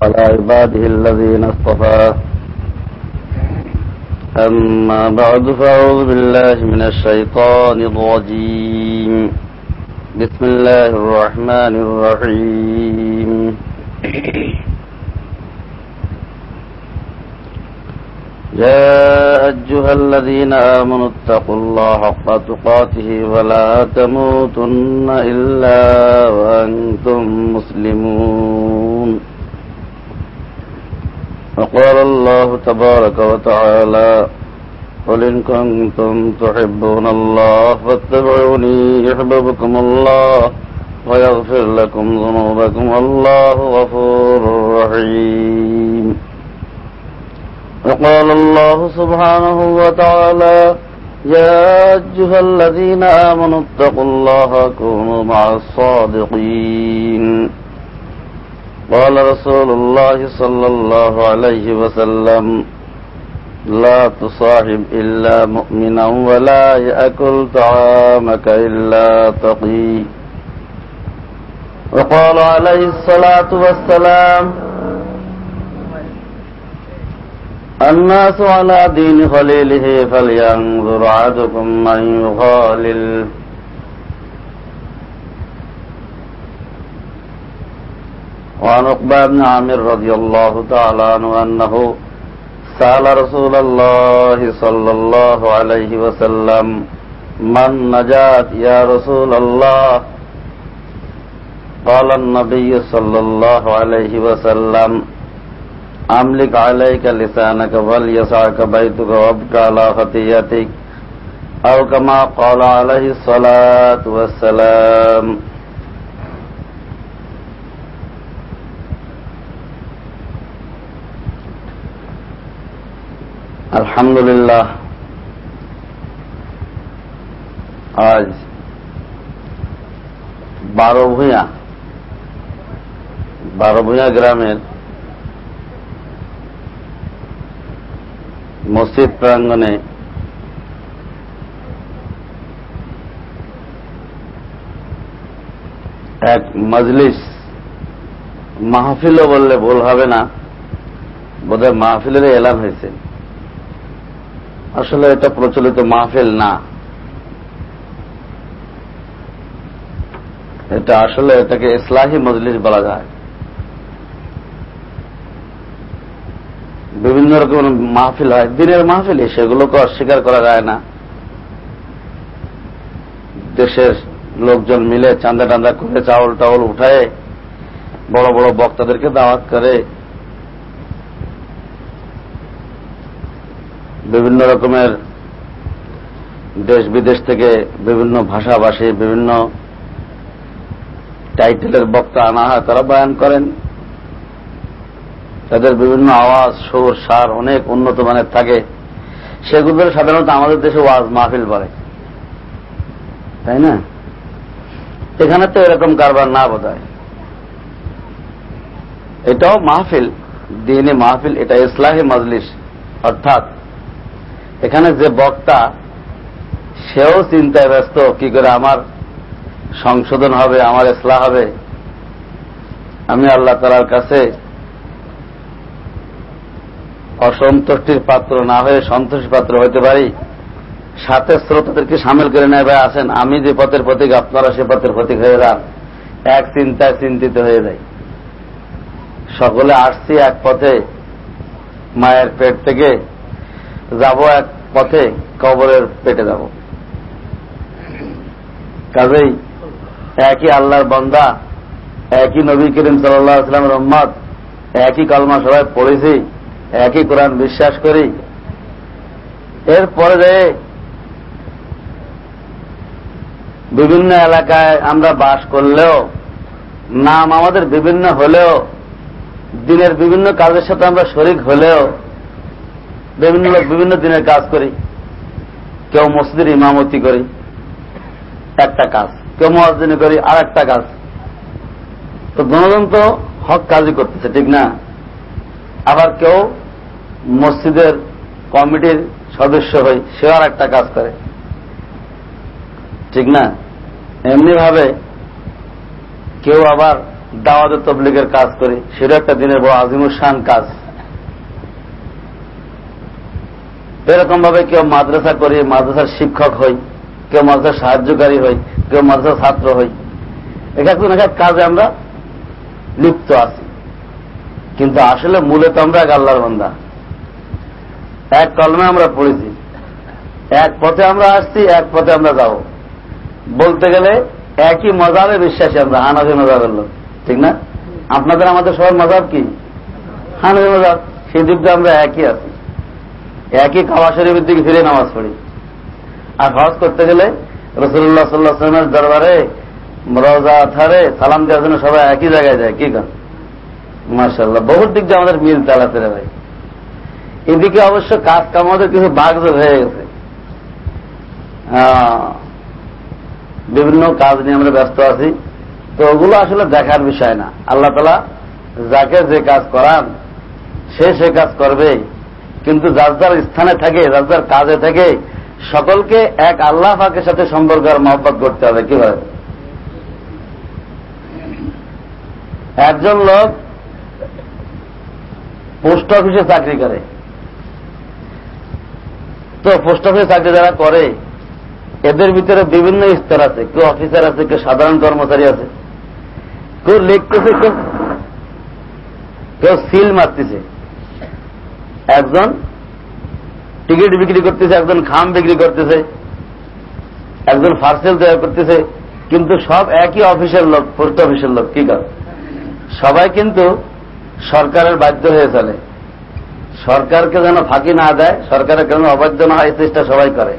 على عباده الذين اصطفى. أما بعد فأعوذ بالله من الشيطان الرجيم. بسم الله الرحمن الرحيم. يا أيها الذين آمنوا اتقوا الله حق تقاته ولا تموتن إلا وأنتم مسلمون. وقال الله تبارك وتعالى قل إن كنتم تحبون الله فاتبعوني يحببكم الله ويغفر لكم ذنوبكم والله غفور رحيم. وقال الله سبحانه وتعالى يا أيها الذين آمنوا اتقوا الله كونوا مع الصادقين. قال رسول الله صلى الله عليه وسلم، لا تصاحب إلا مؤمنا ولا يأكل طعامك إلا تقي. وقال عليه الصلاة والسلام، الناس على دين خليله فلينظر عدكم من يخالل وعن عقبة بن عامر رضي الله تعالى عنه أنه سأل رسول الله صلى الله عليه وسلم من نجات يا رسول الله؟ قال النبي صلى الله عليه وسلم أملك عليك لسانك وليسعك بيتك وابك على خطيئتك أو كما قال عليه الصلاة والسلام. আলহামদুলিল্লাহ। আজ বারো ভূঁয়া বারো ভূঁয়া গ্রামের মসজিদ প্রাঙ্গনে এক মজলিস মাহফিলও বললে ভুল হবে না, বোধহয় মাহফিলের এলান হয়েছে। আসলে এটা প্রচলিত মাহফিল না। এটা আসলে এটাকে ইসলাহী মজলিস বলা যায়। বিভিন্ন রকমের মাহফিল হয়। দিনের মাহফিলে সেগুলোকে অস্বীকার করা যায় না। দেশের লোকজন মিলে চান্দা টান্দা করে চাউল টাউল উঠায় বড় বড় বক্তাদেরকে দাওয়াত করে। বিভিন্ন রকমের দেশ বিদেশ থেকে বিভিন্ন ভাষাভাষী, বিভিন্ন টাইটেলের বক্তা আনা হয়, তারা বয়ান করেন। তাদের বিভিন্ন আওয়াজ, সুর, সার অনেক উন্নত মানের থাকে। সেগুলো সাধারণত আমাদের দেশে ওয়াজ মাহফিল বলে। তাই না? এখানে তো এরকম কারবার না বোধ এটাও মাহফিল, দিনে মাহফিল, এটা ইসলাহী মজলিস, অর্থাৎ এখানে যে বক্তা, সেও চিন্তায় ব্যস্ত, কি করে আমার সংশোধন হবে, আমার ইসলাহ হবে। আমি আল্লাহ তালার কাছে অসন্তুষ্টির পাত্র না হয়ে সন্তোষ পাত্র হইতে পারি। সাথে শ্রোতাদেরকে সামিল করে নেয় ভাই? আসেন, আমি যে পথের প্রতীক, আপনারা সে পথের প্রতীক হয়ে যান। এক চিন্তায় চিন্তিত হয়ে যায় সকলে আসছি এক পথে, মায়ের পেট থেকে যাব এক পথে, কবরের পেটে যাব। কাজেই একই আল্লাহর বন্দা, একই নবী করিম সাল্লামের উম্মত, একই কলমা সবাই পড়েছি, একই কোরআন বিশ্বাস করি। এরপরে যে বিভিন্ন এলাকায় আমরা বাস করলেও, নাম আমাদের বিভিন্ন হলেও, দিনের বিভিন্ন কাজের সাথে আমরা শরিক হলেও বিভিন্ন লোক বিভিন্ন দিনের কাজ করি। কেউ মসজিদের ইমামতি করি, একটা কাজ। কেউ মহাজিনী করি আর একটা কাজ। তো দুজন তো হক কাজই করতেছে, ঠিক না? আবার কেউ মসজিদের কমিটির সদস্য হই সে আর একটা কাজ করে। ঠিক না? এমনি ভাবে কেউ আবার দাওয়াত তবলিগের কাজ করি সেটা একটা দিনের বড় আজিমুসান কাজ। এরকম ভাবে কেউ মাদ্রাসা করি, মাদ্রাসার শিক্ষক হই, কেউ মাদ্রাসার সাহায্যকারী হই, কেউ মাদ্রাসার ছাত্র হই। একা কোন এক কাজে আমরা লিপ্ত আছি। কিন্তু আসলে মূলত আমরা এক আল্লাহর বন্ধা এক কলমে আমরা পড়েছি। এক পথে আমরা আসছি, এক পথে আমরা যাব। বলতে গেলে একই মজাবে বিশ্বাসী আমরা, হানাফি মজাবের লোক। ঠিক না? আপনাদের, আমাদের সবার মজাব কি? হানাফি মজাব। সেই দিক দিয়ে আমরা একই আছি। একই খাওয়া শরীফের দিকে ফিরে নামাজ পড়ি। আর হজ করতে গেলে রসুল্লাহ সাল্লাহ সাল্লামের দরবারে রোজা থারে সালাম দেওয়ার জন্য সবাই একই জায়গায় যায়। কি কর? মার্শাল্লাহ বহুত দিক দিয়ে আমাদের মিল চালাতে ভাই। এদিকে অবশ্য কাজ কাম আমাদের কিছু বাগযোগ হয়ে গেছে। বিভিন্ন কাজ নিয়ে আমরা ব্যস্ত আছি। তো ওগুলো আসলে দেখার বিষয় না। আল্লাহ তালা যাকে যে কাজ করান, সে সে কাজ করবে কিন্তু যার যার স্থানে থাকে, যার যার কাজে থেকে, সকলকে এক আল্লাহ ফাঁকের সাথে সম্পর্ক আর মহব্বত করতে হবে। কীভাবে একজন লোক পোস্ট অফিসে চাকরি করে। তো পোস্ট অফিসে চাকরি যারা করে, এদের ভিতরে বিভিন্ন স্তর আছে। কেউ অফিসার আছে, কেউ সাধারণ কর্মচারী আছে। কেউ লিখতেছে, কেউ কেউ সিল মারতেছে। একজন টিকিট বিক্রি করতেছে, একজন খাম বিক্রি করতেছে, একজন ফার্সেল তৈরি করতেছে, কিন্তু সব একই অফিসের লোক পোস্ট অফিসের লোক, কি কর সবাই কিন্তু সরকারের বাধ্য হয়ে চলে। সরকারকে যেন ফাঁকি না দেয়, সরকারের কেন অবাধ্য না হয় চেষ্টা সবাই করে।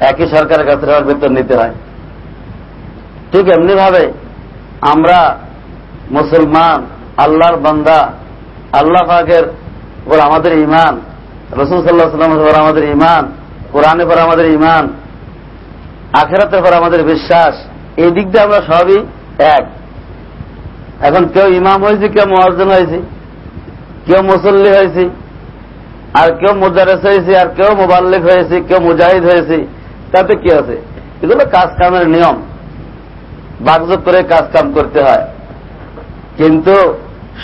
একই সরকারের কাছে সবার বেতন নিতে হয়। ঠিক এমনি ভাবে আমরা মুসলমান, আল্লাহর বান্দা, আল্লাহ পাকের উপর আমাদের ইমান রসুল সাল্লাহ সাল্লামের উপর আমাদের ইমান কোরআনের পর আমাদের ইমান আখেরাতের পর আমাদের বিশ্বাস। এই দিক দিয়ে আমরা সবই এক। এখন কেউ ইমাম হয়েছে, কেউ মহাজন হয়েছে, কেউ মুসল্লি হয়েছে, আর কেউ মুদারেস হয়েছে, আর কেউ মোবাল্লিক হয়েছে, কেউ মুজাহিদ হয়েছে, তাতে কি আছে? এগুলো কাজ কামের নিয়ম। বাগযোগ করে কাজ কাম করতে হয়। কিন্তু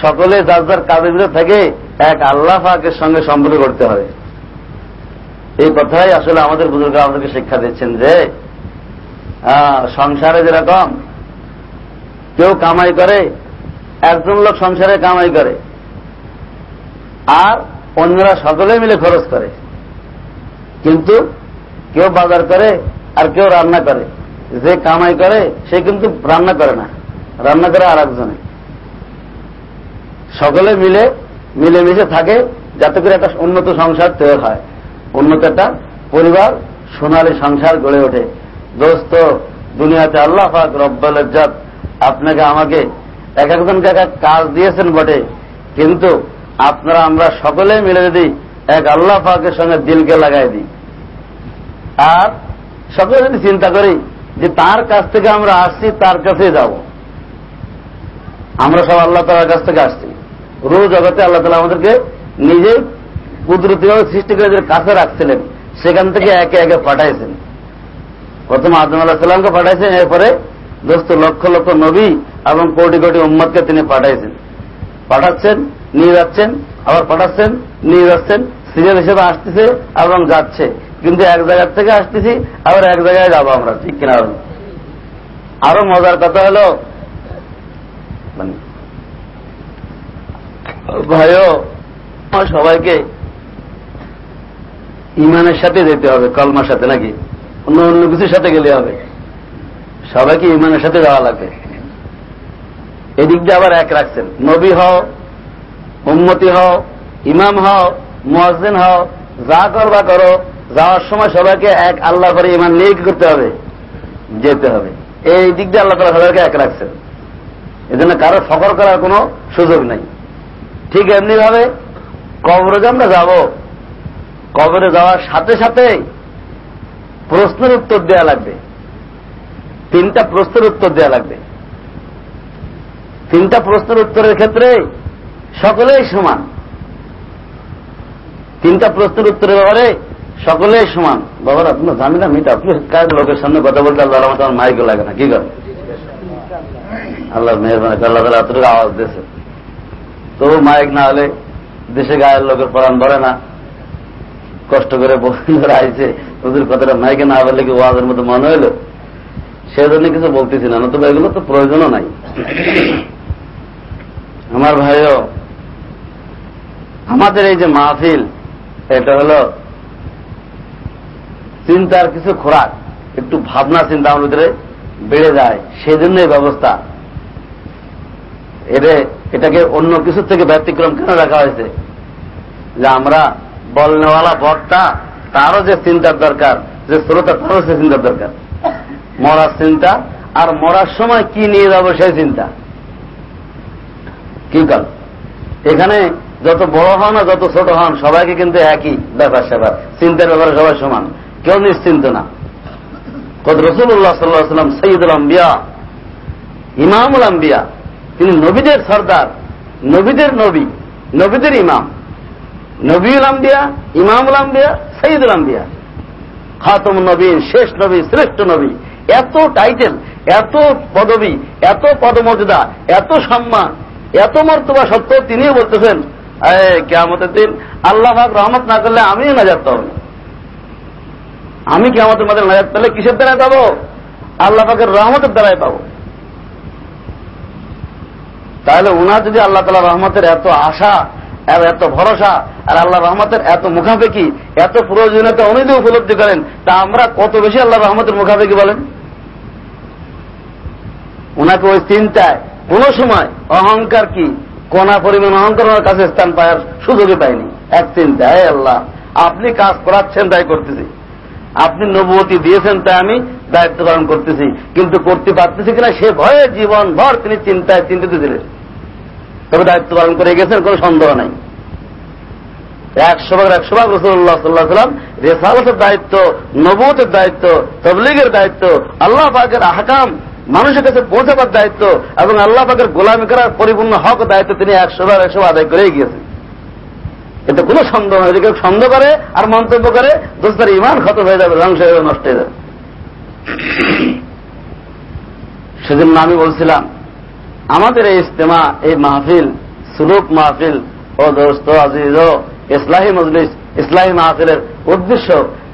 সকলে যার যার কাজের ভিতরে থেকে এক আল্লাহ ফাঁকের সঙ্গে সম্পর্ক করতে হবে। এই কথাই আসলে আমাদের বুজুর্গ আমাদেরকে শিক্ষা দিচ্ছেন যে সংসারে যেরকম কেউ কামাই করে, একজন লোক সংসারে কামাই করে, আর অন্যরা সকলে মিলে খরচ করে। কিন্তু কেউ বাজার করে আর কেউ রান্না করে। যে কামাই করে, সে কিন্তু রান্না করে না। রান্না করে আর একজনে সকলে মিলে মিলেমিশে থাকে যাতে করে একটা উন্নত সংসার তৈরি হয়। উন্নত একটা পরিবার, সোনালী সংসার গড়ে ওঠে। দোস্ত, দুনিয়াতে আল্লাহ পাক রব্বাল আপনাকে, আমাকে এক একজনকে এক এক কাজ দিয়েছেন বটে। কিন্তু আপনারা, আমরা সকলে মিলে যদি এক আল্লাহ পাকের সঙ্গে দিলকে লাগাই দিই। আর সকলে যদি চিন্তা করি যে তার কাছ থেকে আমরা আসছি, তার কাছে যাব। আমরা সব আল্লাহ তালার কাছ থেকে আসছি। রোজ জগতে আল্লাহ তালা আমাদেরকে নিজেই কুদরতিভাবে সৃষ্টি করে কাছে রাখছিলেন, সেখান থেকে একে একে পাঠাইছেন। প্রথম আদম আল্লাহ সাল্লামকে পাঠাইছেন, এরপরে দোস্ত লক্ষ লক্ষ নবী এবং কোটি কোটি উম্মদকে তিনি পাঠাইছেন। পাঠাচ্ছেন, নিয়ে যাচ্ছেন, আবার পাঠাচ্ছেন, নিয়ে যাচ্ছেন, সিরিয়াল হিসেবে আসতেছে এবং যাচ্ছে। কিন্তু এক জায়গার থেকে আসতেছি, আবার এক জায়গায় যাব আমরা, ঠিক কিনা আরও মজার কথা হল মানে ভাইও সবাইকে ইমানের সাথে যেতে হবে, কলমার সাথে নাকি? অন্য অন্য কিছুর সাথে গেলে হবে। সবাইকে ইমানের সাথে যাওয়া লাগবে। এদিক দিয়ে আবার এক রাখছেন। নবী হও উন্মতি হও, ইমাম হও মোয়াজিন হও, যা করবা করো, যাওয়ার সময় সবাইকে এক আল্লাহ করে ইমান নিয়ে কি করতে হবে? যেতে হবে। এই দিক দিয়ে আল্লাহ তালা সবাইকে এক রাখছেন। এজন্য কারও ফকর করার কোনো সুযোগ নাই। ঠিক এমনি ভাবে কবরে যে আমরা যাব, কবরে যাওয়ার সাথে সাথে প্রশ্নের উত্তর দেওয়া লাগবে। তিনটা প্রশ্নের উত্তর দেওয়া লাগবে। তিনটা প্রশ্নের উত্তরের ক্ষেত্রে সকলেই সমান। তিনটা প্রশ্নের উত্তরের ব্যাপারে সকলেই সমান। বাবার, আপনার জানি না মিটা। আপনি কার লোকের সামনে কথা বলতে আল্লাহ আমার মাইকে লাগে না। কি করেন আল্লাহ মেহরবানি আল্লাহ তালা আওয়াজ দিয়েছে। তবু মাইক না হলে দেশে গায়ের লোকের পড়ান ধরে না। কষ্ট করে আইছে ওদের কথাটা মাইকে না বললে কি ওয়াজের মতো মনে হইল? সেজন্য কিছু বলতেছি না, নতুবা এগুলো তো প্রয়োজনও নাই। আমার ভাইও, আমাদের এই যে মাহফিল, এটা হলো চিন্তার কিছু খোরাক, একটু ভাবনা চিন্তা আমার ভিতরে বেড়ে যায়। সেই জন্য এই ব্যবস্থা। এদের এটাকে অন্য কিছু থেকে ব্যতিক্রম কেন রাখা হয়েছে? যে আমরা বলনেওয়ালা বক্তা, তারও যে চিন্তার দরকার, যে শ্রোতা, তারও সে চিন্তার দরকার। মরার চিন্তা, আর মরার সময় কি নিয়ে যাব সেই চিন্তা। কি কাল? এখানে যত বড় হন আর যত ছোট হন, সবাইকে কিন্তু একই ব্যাপার স্যাপার। চিন্তার ব্যাপারে সবাই সমান। কেউ নিশ্চিন্ত না। কত রসুল্লাহ সাল্লাহ সাল্লাম সঈদুল আম্বিয়া, ইমামুল আম্বিয়া তিনি নবীদের সর্দার, নবীদের নবী, নবীদের ইমাম। নবীল আম্বিয়া, ইমামুল আম্বিয়া সঈদুল আম্বিয়া। খাতম নবীন, শেষ নবী, শ্রেষ্ঠ নবী। এত টাইটেল এত পদবী, এত পদমর্যাদা, এত সম্মান, এত মর্তবা সত্ত্বেও তিনিও বলতেছেন কেমতের দিন আল্লাহ ভাগ রহমত না করলে আমিও না। আমি কেমতের মধ্যে নাজাত পেলে কিসের দ্বারায় পাবো? আল্লাহ পাকের রহমতের দ্বারাই পাবো। তাহলে উনার যদি আল্লাহ তালা রহমতের এত আশা, এত ভরসা, আর আল্লাহ রহমতের এত মুখাপেকি, এত প্রয়োজনীয়তা উনি যদি উপলব্ধি করেন, তা আমরা কত বেশি আল্লাহ রহমতের মুখাপেকি বলেন? ওনাকে ওই চিন্তায় কোন সময় অহংকার কি, কোনা পরিমাণ অহংকার ওনার কাছে স্থান পাওয়ার সুযোগই পায়নি এক চিন্তা হে আল্লাহ, আপনি কাজ করাচ্ছেন, তাই করতেছি। আপনি নবতী দিয়েছেন, তাই আমি দায়িত্ব পালন করতেছি। কিন্তু করতে পারতেছি কিনা, সে ভয়ে জীবন ভর তিনি চিন্তায় চিন্তিত ছিলেন। তবে দায়িত্ব পালন করে গেছেন, কোন সন্দেহ নাই। একশো ভাগ একশো ভাগ রসুল্লাহ সাল্লাহ সাল্লাম রেসালতের দায়িত্ব নবতের দায়িত্ব, তবলিগের দায়িত্ব, আল্লাহ পাকের আহকাম, মানুষের কাছে পৌঁছাবার দায়িত্ব এবং আল্লাহ পাকের গোলামি করার পরিপূর্ণ হক দায়িত্ব তিনি একশো বার একশো আদায় করেই গিয়েছেন। এতে কোনো সন্দেহ নয় কেউ সন্দেহ করে আর মন্তব্য করে, দোস্তার ইমান খতম হয়ে যাবে, ধ্বংস হয়ে যাবে, নষ্ট হয়ে যাবে। সেজন্য আমি বলছিলাম, আমাদের এই ইস্তেমা এই মাহফিল সুরুপ মাহফিল, ও দোস্ত, আজিজ, ও ইসলাহী মজলিস, ইসলাহী মাহফিলের উদ্দেশ্য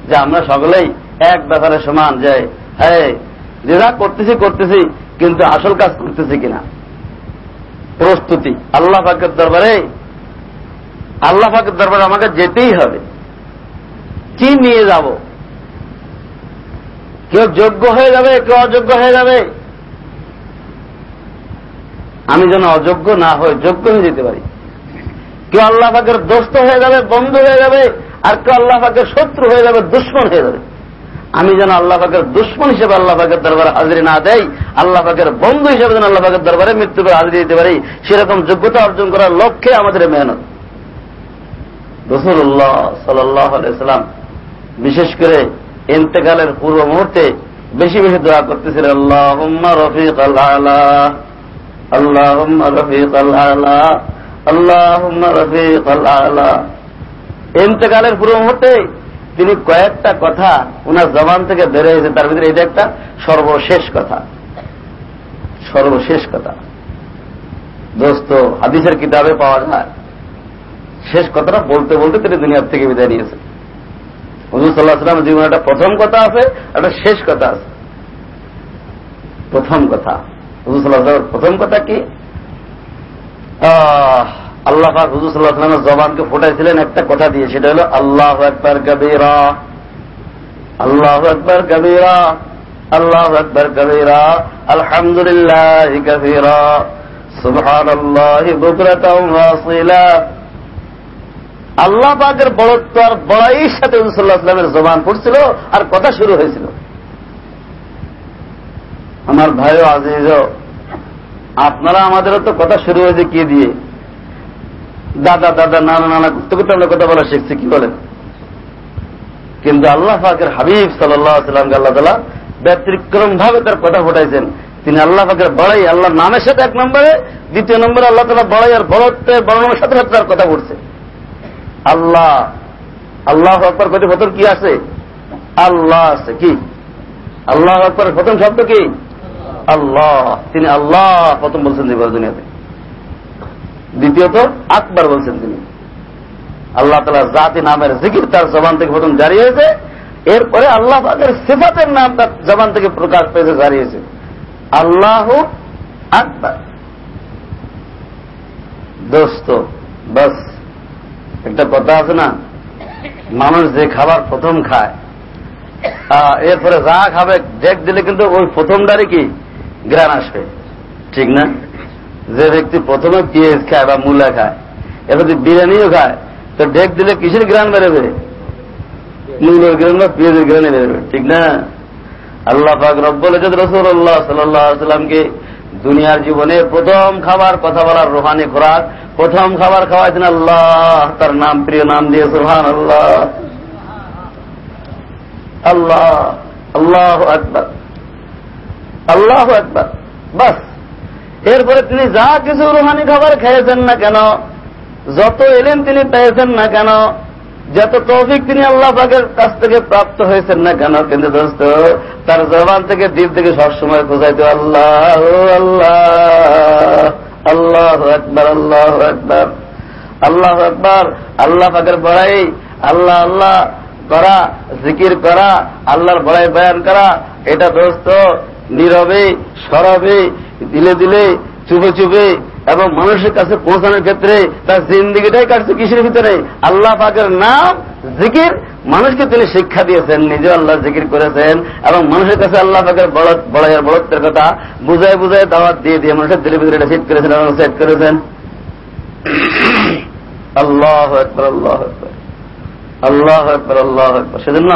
যে আমরা সকলেই এক ব্যাপারে সমান যে হ্যাঁ যেটা করতেছি করতেছি, কিন্তু আসল কাজ করতেছি কিনা। প্রস্তুতি, আল্লাহ পাকের দরবারে আল্লাহ পাকের দরবারে আমাকে যেতেই হবে। কি নিয়ে যাব? কেউ যোগ্য হয়ে যাবে, কেউ অযোগ্য হয়ে যাবে। আমি যেন অযোগ্য না হয়ে যোগ্য হয়ে যেতে পারি। কেউ আল্লাহ পাকের দোস্ত হয়ে যাবে, বন্ধু হয়ে যাবে, আর কেউ আল্লাহ পাকের শত্রু হয়ে যাবে, দুশ্মন হয়ে যাবে। আমি যেন আল্লাহ পাকের দুশ্মন হিসেবে আল্লাহ পাকের দরবারে হাজিরি না দেয় আল্লাহ পাকের বন্ধু হিসেবে যেন আল্লাহ পাকের দরবারে মৃত্যু করে হাজিরি দিতে পারি। সেরকম যোগ্যতা অর্জন করার লক্ষ্যে আমাদের মেহনত। রসুল্লাহ সাল্লাম বিশেষ করে ইন্তেকালের পূর্ব মুহূর্তে বেশি বেশি দোয়া করতেছিলেন আল্লাহ রফিক আল্লাহ রফিক আল্লাহ রফিক আল্লাহ ইন্তেকালের পূর্ব মুহূর্তে তিনি কয়েকটা কথা ওনার জবান থেকে বেড়ে হয়েছে তার ভিতরে এটা একটা সর্বশেষ কথা। সর্বশেষ কথা। দোস্ত, হাদিসের কিতাবে পাওয়া যায় শেষ কথাটা বলতে বলতে তিনি দুনিয়ার থেকে বিদায় নিয়েছে হুজুর সাল্লাহ সাল্লাম জীবনে একটা প্রথম কথা আছে, একটা শেষ কথা আছে। প্রথম কথা। হুজুর সাল্লাহ সাল্লামের প্রথম কথা কি? আল্লাহ পাক হুজুর সাল্লাহ সাল্লামের জবানকে ফোটাইছিলেন একটা কথা দিয়ে, সেটা হলো, আল্লাহ একবার কবিরা। আল্লাহ একবার কবিরা। আল্লাহ একবার কবিরা। আলহামদুলিল্লাহ কবিরা। সুবহান আল্লাহ বুকরাতা আল্লাহ পাকের বড়ত্ব আর বড়াইয়ের সাথে হুজুর সাল্লামের জবান পড়ছিল আর কথা শুরু হয়েছিল। আমার ভাইও আজিজ আপনারা আমাদেরও তো কথা শুরু হয়েছে কি দিয়ে? দাদা দাদা, নানা নানা করতে করতে আমরা কথা বলা শিখছি, কি বলেন? কিন্তু আল্লাহ পাকের হাবিব সাল্লামকে আল্লাহ তালা ব্যতিক্রম ভাবে তার কথা ফোটাইছেন তিনি আল্লাহ পাকের বড়াই আল্লাহ নামের সাথে এক নম্বরে, দ্বিতীয় নম্বরে আল্লাহ তালা বড়াই আর বড়ত্বের বড়নামের সাথে সাথে তার কথা পড়ছে আল্লাহ। আল্লাহ আকবর কত প্রথম কি আছে? আল্লাহ আছে কি? আল্লাহ আকবর প্রথম শব্দ কি? আল্লাহ। তিনি আল্লাহ প্রথম বলছেন দুনিয়াতে। দ্বিতীয়ত আকবর বলছেন তিনি। আল্লাহ তালা জাতি নামের জিকির তার জবান থেকে প্রথম জারি হয়েছে এরপরে আল্লাহ পাকের সিফাতের নাম তার জবান থেকে প্রকাশ পেয়েছে জারি আল্লাহ আকবর। দোস্ত, বাস। একটা কথা আছে না? মানুষ যে খাবার প্রথম খায় এরপরে যা খাবে ডেক দিলে কিন্তু ওই প্রথমটারই কি? গ্রান আসবে। ঠিক না? যে ব্যক্তি প্রথমে পিঁয়াজ খায় বা মূলা খায় এবার যদি বিরিয়ানিও খায়, তো ডেক দিলে কিসের গ্রান বেরোবে? মূলের গ্রান বা পিঁয়াজের গ্রানে বেরোবে। ঠিক না? আল্লাহ পাক রব্বুল রসুল্লাহ সাল্লামকে দুনিয়ার জীবনে প্রথম খাবার কথা বলার রোহানি খোরাক, প্রথম খাবার খাওয়াইছেন আল্লাহ, তার নাম, প্রিয় নাম দিয়ে সুহান আল্লাহ আল্লাহ আল্লাহ আকবর। আল্লাহ আকবর। বাস। এরপরে তিনি যা কিছু রুহানি খাবার খেয়েছেন না কেন, যত এলেন তিনি পেয়েছেন না কেন যত তৌফিক তিনি আল্লাহ পাকের কাছ থেকে প্রাপ্ত হয়েছেন না কেন, কিন্তু দোস্ত, তার জবান থেকে দিল থেকে সবসময় খোঁজাইতো আল্লাহ আল্লাহ আল্লাহ একবার আল্লাহ একবার আল্লাহ একবার আল্লাহ পাকের বড়াই, আল্লাহ আল্লাহ করা, জিকির করা, আল্লাহর বড়াই বয়ান করা, এটা দোস্ত, নীরবে, সরবে, দিলে দিলে, চুপে চুপে এবং মানুষের কাছে পৌঁছানোর ক্ষেত্রে তার জিন্দিগিটাই কাটছে কিসের ভিতরে? আল্লাহ পাকের নাম, জিকির। মানুষকে তিনি শিক্ষা দিয়েছেন, নিজেও আল্লাহ জিকির করেছেন এবং মানুষের কাছে আল্লাহ পাকের বড়াইয়ের বড়ত্বের কথা বুঝায় বুঝায় দাওয়াত দিয়ে দিয়ে মানুষের দিলে ভিতরে এটা সেট করেছেন এবং সেট করেছেন। আল্লাহ আল্লাহ আল্লাহ একবার আল্লাহ একবার সেজন্য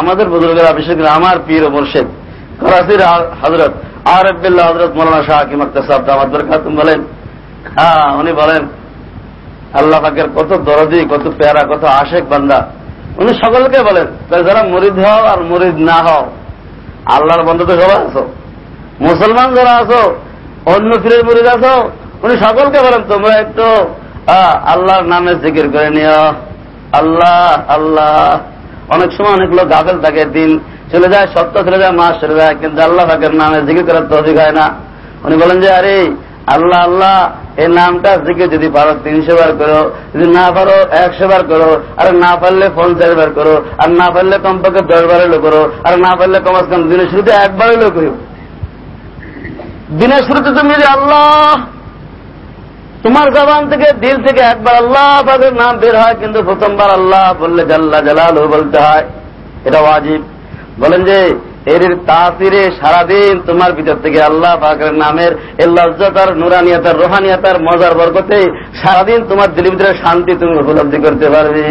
আমাদের বুজুর্গেরা, বিশেষ করে আমার পীর ও মুর্শেদ করাচির হজরত আব্দুল্লাহ হজরত মৌলানা শাহ আক্তার সাহেব দামাদ বরকাতুম বলেন হ্যাঁ উনি বলেন, আল্লাহ পাকের কত দরদি, কত পেয়ারা, কত আশেক বান্দা। উনি সকলকে বলেন যারা মরিদ হও আর মরিদ না হও, আল্লাহর বন্ধু তো সবাই আছো। মুসলমান যারা আছো, অন্য ফিরের মরিদ আছো, উনি সকলকে বলেন, তোমরা একটু আল্লাহর নামে জিকির করে নিও। আল্লাহ আল্লাহ। অনেক সময় অনেক লোক গাফেল থাকে, দিন চলে যায় সত্য চলে যায় মাস চলে যায় কিন্তু আল্লাহ পাকের নামে জিকির করার তৌফিক হয় না। উনি বলেন যে, আরে, আল্লাহ আল্লাহ, এই নামটা জিকে যদি পারো, তিনশো বার করো। যদি না পারো, একশো বার করো। আর না পারলে পঞ্চাশ বার করো। আর না পারলে কমপক্ষে দশ বার হলো করো। আর না পারলে কমাস কম, দিনের শুরুতে একবার হলো করো। দিনের শুরুতে তুমি যদি আল্লাহ, তোমার জবান থেকে, দিল থেকে একবার আল্লাহ পাকের নাম বের হয়, কিন্তু প্রথমবার আল্লাহ বললে জাল্লা জালাল বলতে হয়। এটা ওয়াজিব। বলেন যে এর তাসিরে সারাদিন তোমার ভিতর থেকে আল্লাহ পাকের নামের এর লজ্জাতার, নুরানিয়াতার, রোহানিয়াতার মজার বরকতে সারাদিন তোমার দিলের ভিতরে শান্তি তুমি উপলব্ধি করতে পারবে।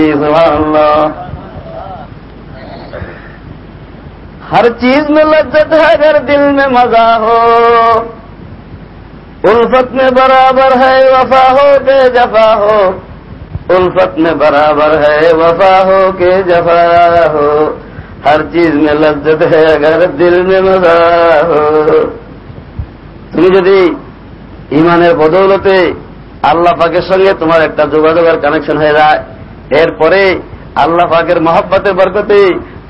হর চিজ মে লজ্জত হ্যাঁ দিল মে মজা হো। উলফত মে বরাবর হ্যাঁ ওফা হো কে জফা হো। উলফত মে বরাবর হ্যাঁ ওফা হো কে জফা হো। हर चीज में लज्जत है अगर दिल में मजा हो তুমি যদি ইমানের বদৌলতে আল্লাহ পাকের সঙ্গে তোমার একটা যোগাযোগের কানেকশন হয়ে যায় এরপরে আল্লাহ পাকের মহব্বতের বরকতে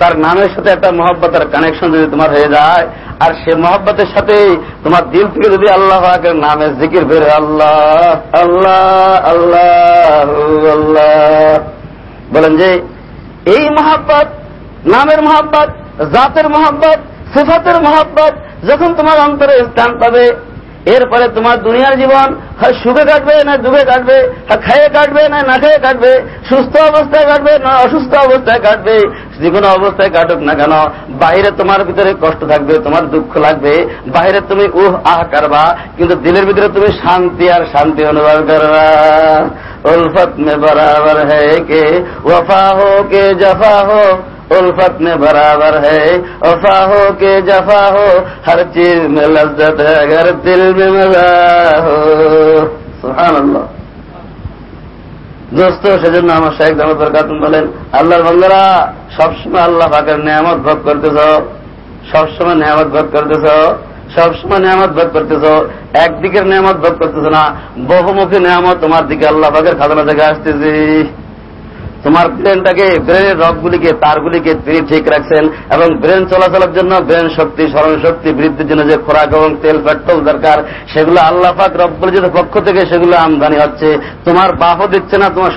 তার নামের সাথে একটা মহব্বতের কানেকশন যদি তোমার হয়ে যায় আর সে মহব্বতের সাথে তোমার দিল থেকে যদি আল্লাহ পাকের নামে জিকির বের আল্লাহ আল্লাহ আল্লাহ আল্লাহ বলেন যে এই মহাব্বত নামের মহাব্বত, জাতের মহাব্বত, সিফাতের মহাব্বত, যখন তোমার অন্তরে স্থান পাবে, এরপরে তোমার দুনিয়ার জীবন হয় সুখে কাটবে না দুঃখে কাটবে খাইয়ে কাটবে না না খেয়ে কাটবে, সুস্থ অবস্থায় কাটবে না অসুস্থ অবস্থায় কাটবে, যে কোনো অবস্থায় কাটুক না কেন বাইরে তোমার ভিতরে কষ্ট থাকবে, তোমার দুঃখ লাগবে বাইরে তুমি উহ, আহ করবা, কিন্তু দিলের ভিতরে তুমি শান্তি আর শান্তি অনুভব করবা বরাবর হ্যাঁ কে ওফা হো কে, জফা হো। उल्फत में बराबर है वफा हो के जफा हो हर चीज में लज्जत है अगर दिल में मजा हो सुहान अल्लाह দোস্ত সেজন্য আমার শেখ দামদ বরকাতুম বলেন আল্লাহর বন্ধুরা সবসময় আল্লাহ পাকের নিয়ামত ভোগ করতেছ সবসময় নিয়ামত ভোগ করতেছ সবসময় নিয়ামত ভোগ করতেছ একদিকের নিয়ামত ভোগ করতেছ না বহুমুখী নিয়ামত তোমার দিকে আল্লাহ পাকের খাজানা থেকে আসতেছি তোমার ব্রেনটাকে, ব্রেনের রগগুলিকে, তারগুলিকে তিনি ঠিক রাখছেন এবং ব্রেন চলাচলের জন্য ব্রেন শক্তি, স্মরণ শক্তি বৃদ্ধির জন্য যে খোরাক এবং তেল, পেট্রোল দরকার, সেগুলো আল্লাহ পাক রব্বুল পক্ষ থেকে সেগুলো আমদানি হচ্ছে। তোমার বাহ দিচ্ছে না, তোমার